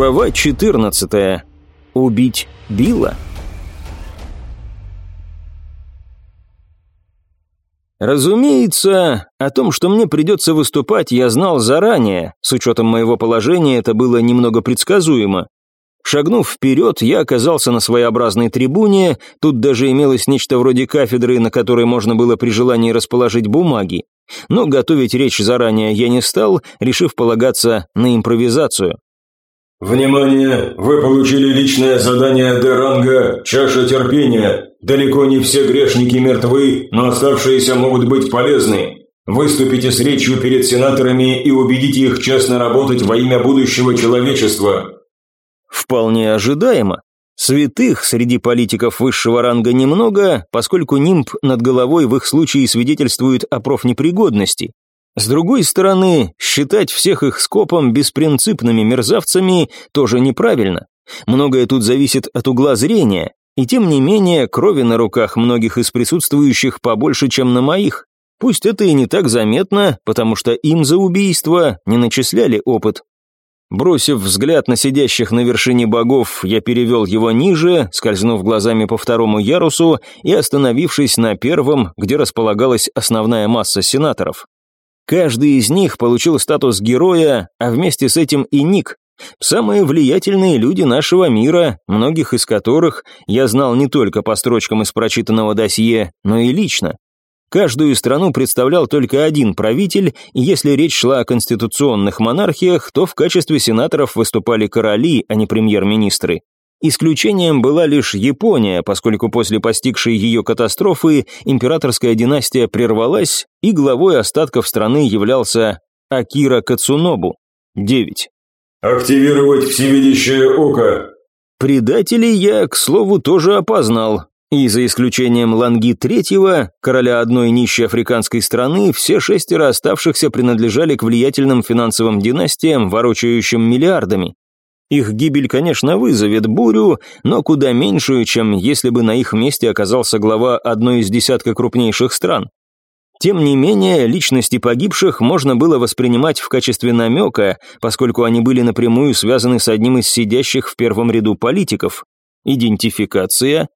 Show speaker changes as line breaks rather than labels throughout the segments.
Глава 14. Убить Билла. Разумеется, о том, что мне придется выступать, я знал заранее. С учетом моего положения это было немного предсказуемо. Шагнув вперед, я оказался на своеобразной трибуне, тут даже имелось нечто вроде кафедры, на которой можно было при желании расположить бумаги. Но готовить речь заранее я не стал, решив полагаться на импровизацию.
«Внимание! Вы получили личное задание Д-ранга «Чаша терпения». Далеко не все грешники мертвы, но оставшиеся могут быть полезны. Выступите с речью перед сенаторами и убедите их честно работать во имя будущего человечества.
Вполне ожидаемо. Святых среди политиков высшего ранга немного, поскольку нимб над головой в их случае свидетельствует о профнепригодности. С другой стороны, считать всех их скопом беспринципными мерзавцами тоже неправильно. Многое тут зависит от угла зрения, и тем не менее крови на руках многих из присутствующих побольше, чем на моих. Пусть это и не так заметно, потому что им за убийство не начисляли опыт, Бросив взгляд на сидящих на вершине богов, я перевел его ниже, скользнув глазами по второму ярусу и остановившись на первом, где располагалась основная масса сенаторов. Каждый из них получил статус героя, а вместе с этим и ник. Самые влиятельные люди нашего мира, многих из которых я знал не только по строчкам из прочитанного досье, но и лично. Каждую страну представлял только один правитель, и если речь шла о конституционных монархиях, то в качестве сенаторов выступали короли, а не премьер-министры. Исключением была лишь Япония, поскольку после постигшей ее катастрофы императорская династия прервалась, и главой остатков страны являлся Акира Кацунобу. 9.
«Активировать всевидящее око».
Предателей я, к слову, тоже опознал. И за исключением Ланги III, короля одной нищей африканской страны, все шестеро оставшихся принадлежали к влиятельным финансовым династиям, ворочающим миллиардами. Их гибель, конечно, вызовет бурю, но куда меньшую, чем если бы на их месте оказался глава одной из десятка крупнейших стран. Тем не менее, личности погибших можно было воспринимать в качестве намека, поскольку они были напрямую связаны с одним из сидящих в первом ряду политиков. Идентификация,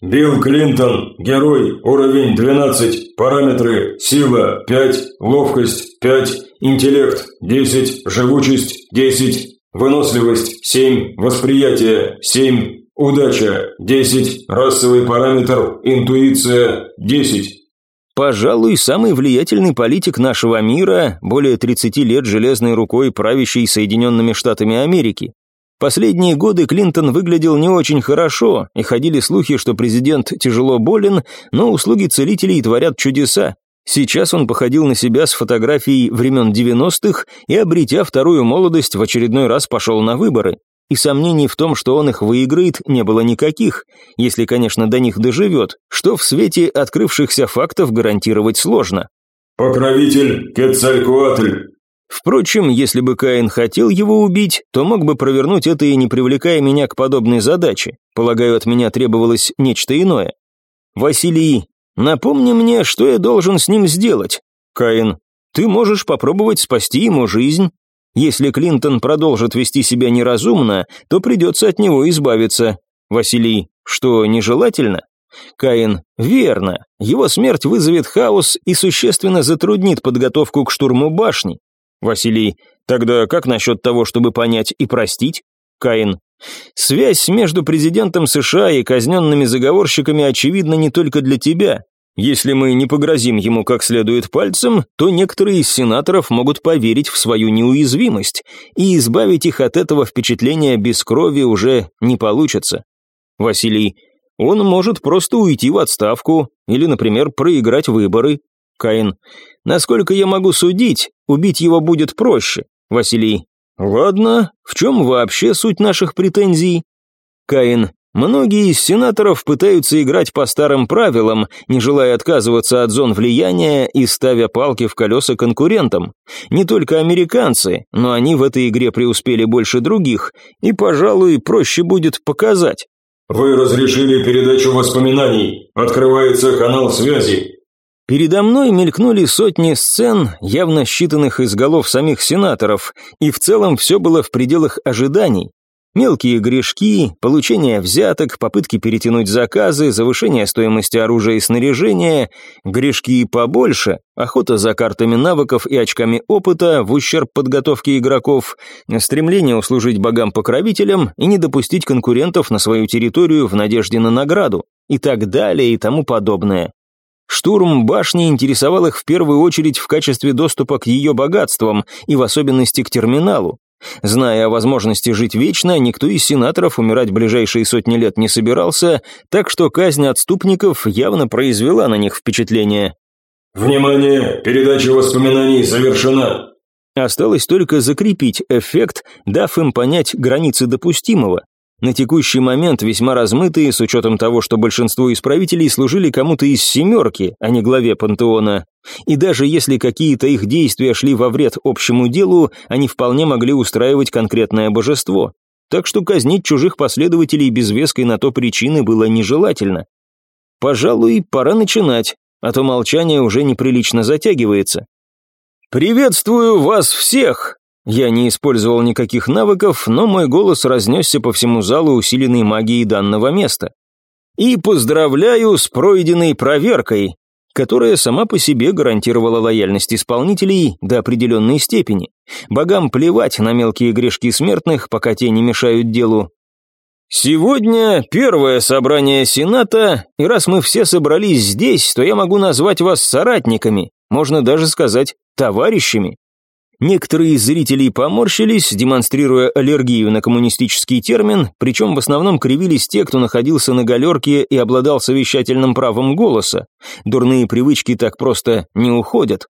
Билл Клинтон, герой, уровень 12, параметры, сила 5, ловкость 5, интеллект 10, живучесть 10, выносливость 7, восприятие 7, удача 10, расовый параметр, интуиция 10.
Пожалуй, самый влиятельный политик нашего мира, более 30 лет железной рукой правящий Соединенными Штатами Америки. Последние годы Клинтон выглядел не очень хорошо, и ходили слухи, что президент тяжело болен, но услуги целителей творят чудеса. Сейчас он походил на себя с фотографией времен 90-х и, обретя вторую молодость, в очередной раз пошел на выборы. И сомнений в том, что он их выиграет, не было никаких, если, конечно, до них доживет, что в свете открывшихся фактов гарантировать сложно.
«Покровитель Кетцалькуатль,
Впрочем, если бы Каин хотел его убить, то мог бы провернуть это и не привлекая меня к подобной задаче. Полагаю, от меня требовалось нечто иное. Василий, напомни мне, что я должен с ним сделать. Каин, ты можешь попробовать спасти ему жизнь. Если Клинтон продолжит вести себя неразумно, то придется от него избавиться. Василий, что нежелательно? Каин, верно. Его смерть вызовет хаос и существенно затруднит подготовку к штурму башни. Василий, тогда как насчет того, чтобы понять и простить? Каин, связь между президентом США и казненными заговорщиками очевидна не только для тебя. Если мы не погрозим ему как следует пальцем, то некоторые из сенаторов могут поверить в свою неуязвимость, и избавить их от этого впечатления без крови уже не получится. Василий, он может просто уйти в отставку или, например, проиграть выборы. Каин, насколько я могу судить, убить его будет проще. Василий, ладно, в чем вообще суть наших претензий? Каин, многие из сенаторов пытаются играть по старым правилам, не желая отказываться от зон влияния и ставя палки в колеса конкурентам. Не только американцы, но они в этой игре преуспели больше других, и, пожалуй, проще будет показать.
«Вы разрешили передачу воспоминаний. Открывается канал связи.
Передо мной мелькнули сотни сцен, явно считанных из голов самих сенаторов, и в целом все было в пределах ожиданий. Мелкие грешки, получение взяток, попытки перетянуть заказы, завышение стоимости оружия и снаряжения, грешки побольше, охота за картами навыков и очками опыта в ущерб подготовки игроков, стремление услужить богам-покровителям и не допустить конкурентов на свою территорию в надежде на награду, и так далее и тому подобное. Штурм башни интересовал их в первую очередь в качестве доступа к ее богатствам и в особенности к терминалу, Зная о возможности жить вечно, никто из сенаторов умирать ближайшие сотни лет не собирался, так что казнь отступников явно произвела на них впечатление.
«Внимание! Передача воспоминаний завершена!»
Осталось только закрепить эффект, дав им понять границы допустимого. На текущий момент весьма размытые, с учетом того, что большинство исправителей служили кому-то из «семерки», а не главе пантеона. И даже если какие-то их действия шли во вред общему делу, они вполне могли устраивать конкретное божество. Так что казнить чужих последователей без веской на то причины было нежелательно. Пожалуй, пора начинать, а то молчание уже неприлично затягивается. «Приветствую вас всех!» Я не использовал никаких навыков, но мой голос разнесся по всему залу усиленной магией данного места. И поздравляю с пройденной проверкой, которая сама по себе гарантировала лояльность исполнителей до определенной степени. Богам плевать на мелкие грешки смертных, пока те не мешают делу. Сегодня первое собрание Сената, и раз мы все собрались здесь, то я могу назвать вас соратниками, можно даже сказать товарищами. Некоторые из зрителей поморщились, демонстрируя аллергию на коммунистический термин, причем в основном кривились те, кто находился на галерке и обладал совещательным правом голоса. Дурные привычки так просто не уходят.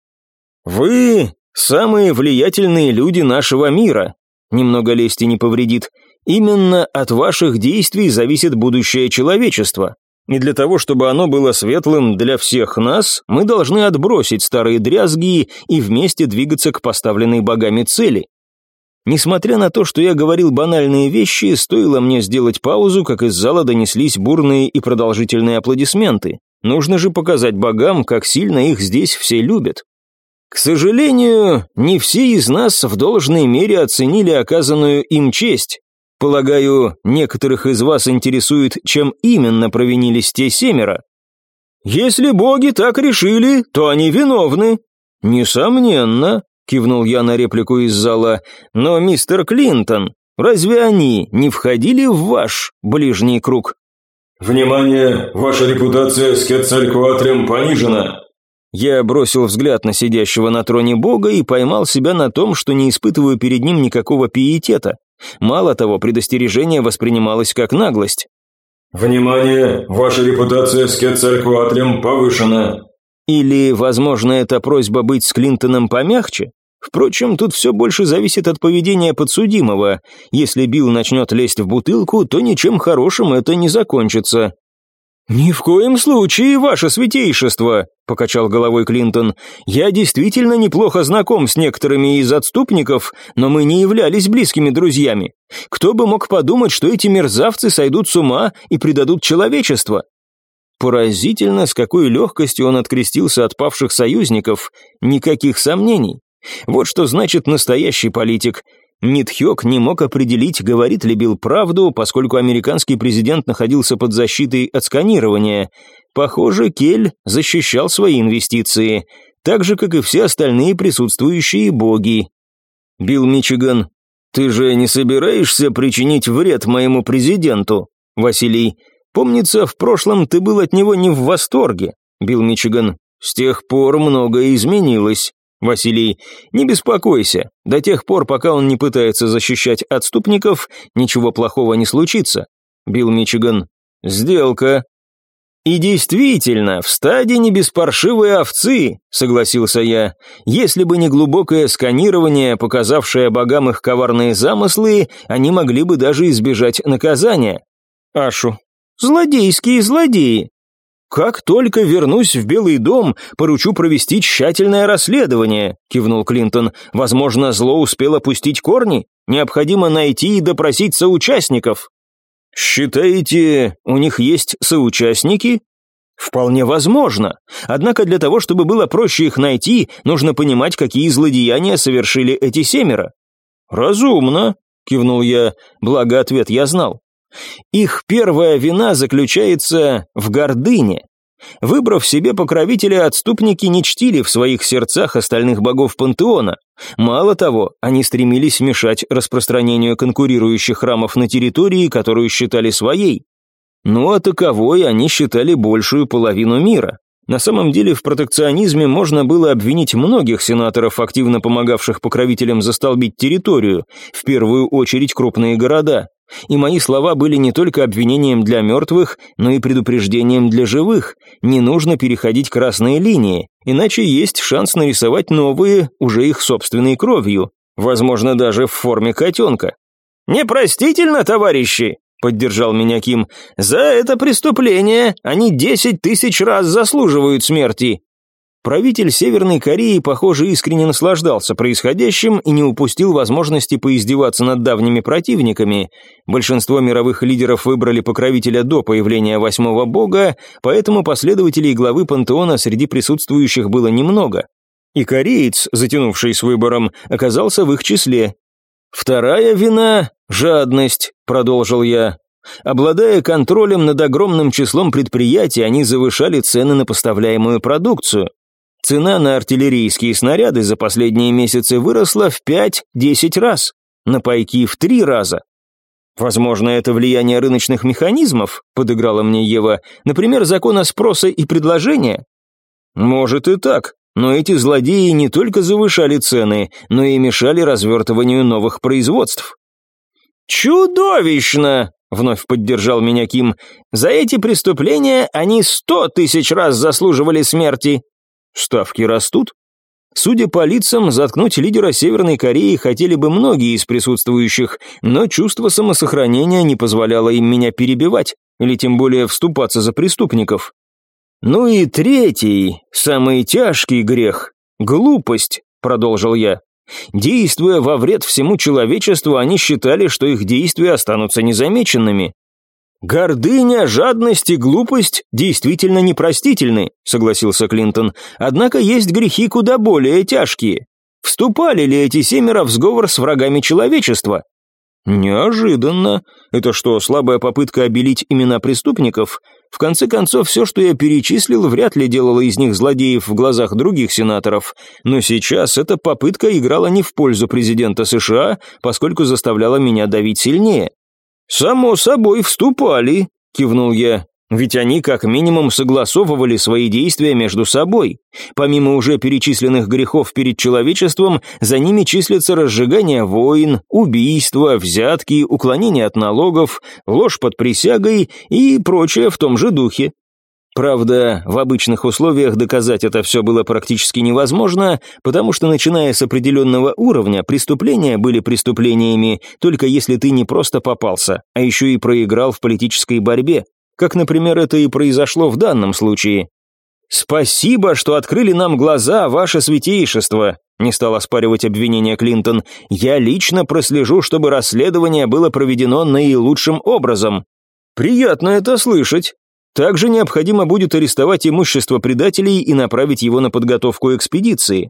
«Вы – самые влиятельные люди нашего мира», – немного лести не повредит. «Именно от ваших действий зависит будущее человечества. И для того, чтобы оно было светлым для всех нас, мы должны отбросить старые дрязги и вместе двигаться к поставленной богами цели. Несмотря на то, что я говорил банальные вещи, стоило мне сделать паузу, как из зала донеслись бурные и продолжительные аплодисменты. Нужно же показать богам, как сильно их здесь все любят. К сожалению, не все из нас в должной мере оценили оказанную им честь, Полагаю, некоторых из вас интересует, чем именно провинились те семеро. Если боги так решили, то они виновны. Несомненно, кивнул я на реплику из зала. Но мистер Клинтон, разве они не входили в ваш ближний круг?
Внимание, ваша репутация с Кетцалькуатрем понижена.
Я бросил взгляд на сидящего на троне бога и поймал себя на том, что не испытываю перед ним никакого пиетета. Мало того, предостережение воспринималось как наглость.
«Внимание! Ваша репутация с Кетцалькуатлем повышена!»
Или, возможно, это просьба быть с Клинтоном помягче? Впрочем, тут все больше зависит от поведения подсудимого. Если Билл начнет лезть в бутылку, то ничем хорошим это не закончится. «Ни в коем случае, ваше святейшество», — покачал головой Клинтон. «Я действительно неплохо знаком с некоторыми из отступников, но мы не являлись близкими друзьями. Кто бы мог подумать, что эти мерзавцы сойдут с ума и предадут человечество?» Поразительно, с какой легкостью он открестился от павших союзников, никаких сомнений. Вот что значит настоящий политик. Нитхёк не мог определить, говорит ли Билл правду, поскольку американский президент находился под защитой от сканирования. Похоже, Кель защищал свои инвестиции, так же, как и все остальные присутствующие боги. Билл Мичиган, ты же не собираешься причинить вред моему президенту? Василий, помнится, в прошлом ты был от него не в восторге. Билл Мичиган, с тех пор многое изменилось. Василий, не беспокойся, до тех пор, пока он не пытается защищать отступников, ничего плохого не случится. Билл Мичиган, сделка. И действительно, в стаде не без паршивой овцы, согласился я. Если бы не глубокое сканирование, показавшее богам их коварные замыслы, они могли бы даже избежать наказания. Ашу, злодейские злодеи, «Как только вернусь в Белый дом, поручу провести тщательное расследование», — кивнул Клинтон. «Возможно, зло успело пустить корни? Необходимо найти и допросить соучастников». «Считаете, у них есть соучастники?» «Вполне возможно. Однако для того, чтобы было проще их найти, нужно понимать, какие злодеяния совершили эти семеро». «Разумно. кивнул я, благо ответ я знал. Их первая вина заключается в гордыне. Выбрав себе покровителя, отступники не чтили в своих сердцах остальных богов пантеона. Мало того, они стремились мешать распространению конкурирующих храмов на территории, которую считали своей. Ну а таковой они считали большую половину мира. На самом деле в протекционизме можно было обвинить многих сенаторов, активно помогавших покровителям застолбить территорию, в первую очередь крупные города. И мои слова были не только обвинением для мертвых, но и предупреждением для живых. Не нужно переходить красные линии, иначе есть шанс нарисовать новые, уже их собственной кровью, возможно, даже в форме котенка. «Непростительно, товарищи!» — поддержал меня Ким. «За это преступление они десять тысяч раз заслуживают смерти. Правитель Северной Кореи, похоже, искренне наслаждался происходящим и не упустил возможности поиздеваться над давними противниками. Большинство мировых лидеров выбрали покровителя до появления восьмого бога, поэтому последователей главы пантеона среди присутствующих было немного. И кореец, затянувший с выбором, оказался в их числе. «Вторая вина – жадность», – продолжил я. Обладая контролем над огромным числом предприятий, они завышали цены на поставляемую продукцию. Цена на артиллерийские снаряды за последние месяцы выросла в 5-10 раз, на пайки в 3 раза. «Возможно, это влияние рыночных механизмов», — подыграла мне Ева, «например, закона спроса и предложения». «Может и так, но эти злодеи не только завышали цены, но и мешали развертыванию новых производств». «Чудовищно!» — вновь поддержал меня Ким. «За эти преступления они сто тысяч раз заслуживали смерти». Ставки растут? Судя по лицам, заткнуть лидера Северной Кореи хотели бы многие из присутствующих, но чувство самосохранения не позволяло им меня перебивать, или тем более вступаться за преступников. Ну и третий, самый тяжкий грех – глупость, продолжил я. Действуя во вред всему человечеству, они считали, что их действия останутся незамеченными. «Гордыня, жадность и глупость действительно непростительны», — согласился Клинтон. «Однако есть грехи куда более тяжкие. Вступали ли эти семеро в сговор с врагами человечества?» «Неожиданно. Это что, слабая попытка обелить имена преступников? В конце концов, все, что я перечислил, вряд ли делало из них злодеев в глазах других сенаторов. Но сейчас эта попытка играла не в пользу президента США, поскольку заставляла меня давить сильнее. «Само собой, вступали», — кивнул я. «Ведь они как минимум согласовывали свои действия между собой. Помимо уже перечисленных грехов перед человечеством, за ними числятся разжигание войн, убийства, взятки, уклонение от налогов, ложь под присягой и прочее в том же духе. Правда, в обычных условиях доказать это все было практически невозможно, потому что начиная с определенного уровня, преступления были преступлениями, только если ты не просто попался, а еще и проиграл в политической борьбе, как, например, это и произошло в данном случае. «Спасибо, что открыли нам глаза, ваше святейшество», не стал оспаривать обвинение Клинтон. «Я лично прослежу, чтобы расследование было проведено наилучшим образом». «Приятно это слышать», также необходимо будет арестовать имущество предателей и направить его на подготовку экспедиции.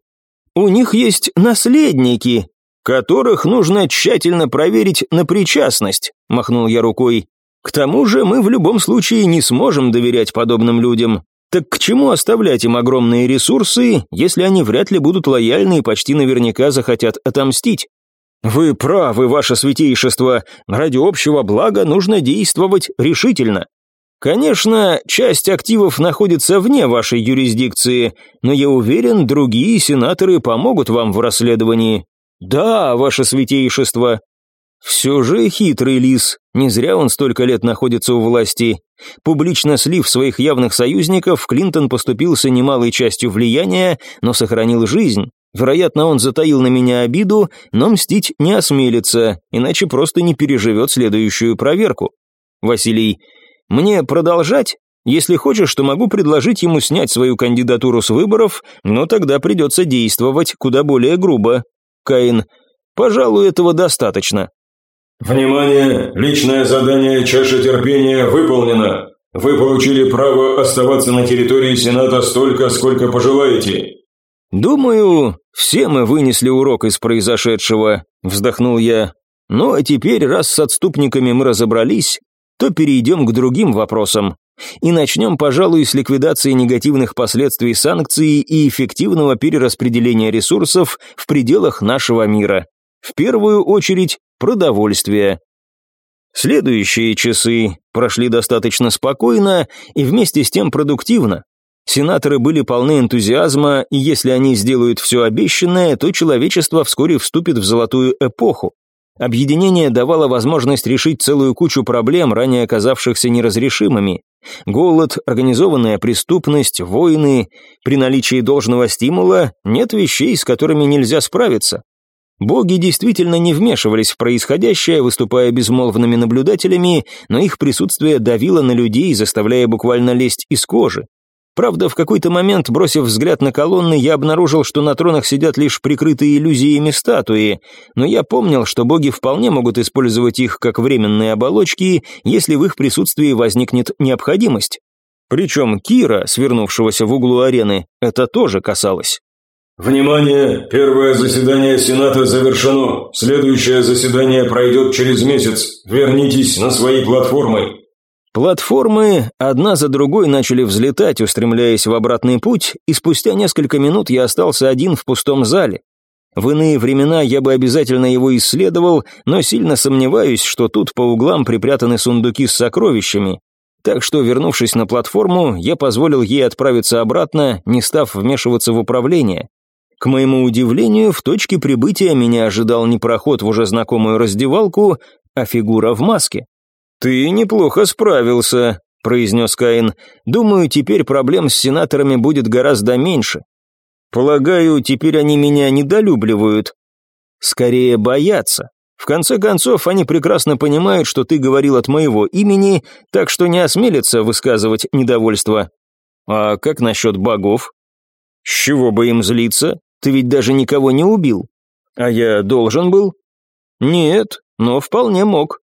У них есть наследники, которых нужно тщательно проверить на причастность, махнул я рукой. К тому же мы в любом случае не сможем доверять подобным людям. Так к чему оставлять им огромные ресурсы, если они вряд ли будут лояльны и почти наверняка захотят отомстить? Вы правы, ваше святейшество, ради общего блага нужно действовать решительно. Конечно, часть активов находится вне вашей юрисдикции, но я уверен, другие сенаторы помогут вам в расследовании. Да, ваше святейшество. Все же хитрый лис, не зря он столько лет находится у власти. Публично слив своих явных союзников, Клинтон поступился немалой частью влияния, но сохранил жизнь. Вероятно, он затаил на меня обиду, но мстить не осмелится, иначе просто не переживет следующую проверку. Василий, мне продолжать? Если хочешь, то могу предложить ему снять свою кандидатуру с выборов, но тогда придется действовать куда более грубо. Каин, пожалуй, этого достаточно.
Внимание! Личное задание «Чаша терпения» выполнено. Вы получили право оставаться на территории Сената столько, сколько пожелаете.
Думаю, все мы вынесли урок из произошедшего, вздохнул я. Ну а теперь, раз с отступниками мы разобрались, то перейдем к другим вопросам. И начнем, пожалуй, с ликвидации негативных последствий санкций и эффективного перераспределения ресурсов в пределах нашего мира. В первую очередь, продовольствие. Следующие часы прошли достаточно спокойно и вместе с тем продуктивно. Сенаторы были полны энтузиазма, и если они сделают все обещанное, то человечество вскоре вступит в золотую эпоху. Объединение давало возможность решить целую кучу проблем, ранее оказавшихся неразрешимыми. Голод, организованная преступность, войны. При наличии должного стимула нет вещей, с которыми нельзя справиться. Боги действительно не вмешивались в происходящее, выступая безмолвными наблюдателями, но их присутствие давило на людей, заставляя буквально лезть из кожи. Правда, в какой-то момент, бросив взгляд на колонны, я обнаружил, что на тронах сидят лишь прикрытые иллюзиями статуи, но я помнил, что боги вполне могут использовать их как временные оболочки, если в их присутствии возникнет необходимость. Причем Кира, свернувшегося в углу арены, это тоже касалось.
«Внимание! Первое заседание Сената завершено. Следующее заседание пройдет через месяц. Вернитесь на свои платформы».
Платформы одна за другой начали взлетать, устремляясь в обратный путь, и спустя несколько минут я остался один в пустом зале. В иные времена я бы обязательно его исследовал, но сильно сомневаюсь, что тут по углам припрятаны сундуки с сокровищами. Так что, вернувшись на платформу, я позволил ей отправиться обратно, не став вмешиваться в управление. К моему удивлению, в точке прибытия меня ожидал не проход в уже знакомую раздевалку, а фигура в маске. «Ты неплохо справился», — произнес Каин. «Думаю, теперь проблем с сенаторами будет гораздо меньше. Полагаю, теперь они меня недолюбливают. Скорее боятся. В конце концов, они прекрасно понимают, что ты говорил от моего имени, так что не осмелятся высказывать недовольство. А как насчет богов? С чего бы им злиться? Ты ведь даже никого не убил. А я должен был? Нет, но вполне мог.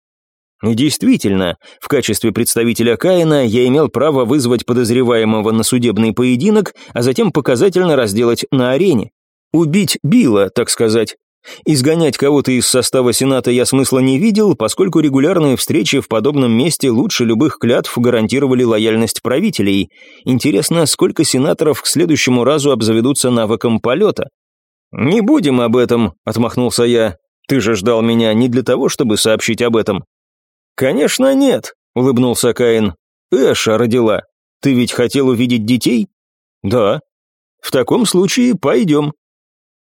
Действительно, в качестве представителя Каина я имел право вызвать подозреваемого на судебный поединок, а затем показательно разделать на арене. Убить Билла, так сказать. Изгонять кого-то из состава Сената я смысла не видел, поскольку регулярные встречи в подобном месте лучше любых клятв гарантировали лояльность правителей. Интересно, сколько сенаторов к следующему разу обзаведутся навыком полета? «Не будем об этом», — отмахнулся я. «Ты же ждал меня не для того, чтобы сообщить об этом». «Конечно нет», — улыбнулся Каин. «Эша родила. Ты ведь хотел увидеть детей?» «Да». «В таком случае пойдем».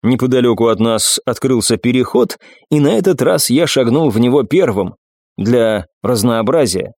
Неподалеку от нас открылся переход, и на этот раз я шагнул в него первым. Для разнообразия.